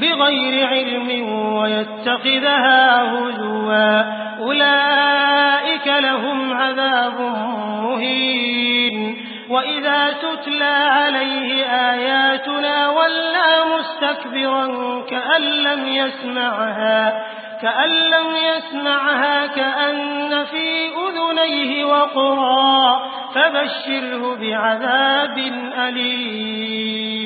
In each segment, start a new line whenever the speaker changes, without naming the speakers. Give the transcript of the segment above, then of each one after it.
بغير علم ويتخذها هزوا. أولئك لهم عذاب مهين. وإذا تتلى عليه آياتنا ولى مستكبرا كأن لم يسمعها كأن لم يسمعها كأن في أذنيه وقرا فبشره بعذاب أليم.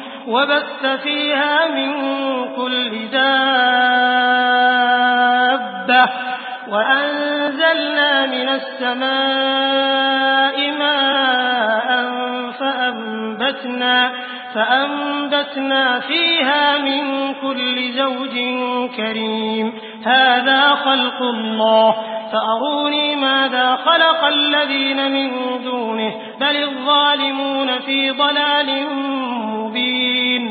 وبث فيها من كل دابة وأنزلنا من السماء ماء فأنبتنا, فأنبتنا فيها من كل زوج كريم. هذا خلق الله. فأروني ماذا خلق الذين من دونه بل الظالمون في ضلال مبين.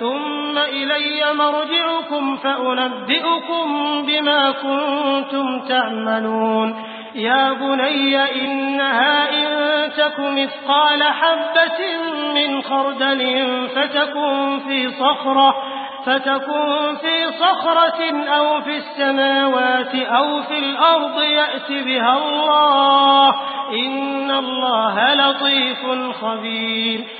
ثم إلي مرجعكم فأنبئكم بما كنتم تعملون. يا بني إنها إن تك مثقال حبة من خردل فتكن في صخرة فتكن في صخرة أو في السماوات أو في الأرض يأت بها الله. إن الله لطيف خبير.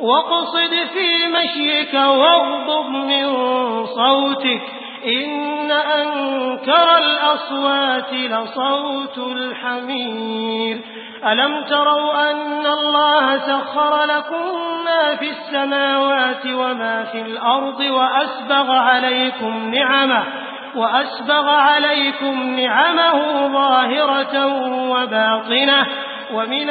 واقصد في مشيك واغضب من صوتك. إن أنكر الأصوات لصوت الحمير. ألم تروا أن الله سخر لكم ما في السماوات وما في الأرض وأسبغ عليكم نعمه وأسبغ عليكم نعمه ظاهرة وباطنة. ومن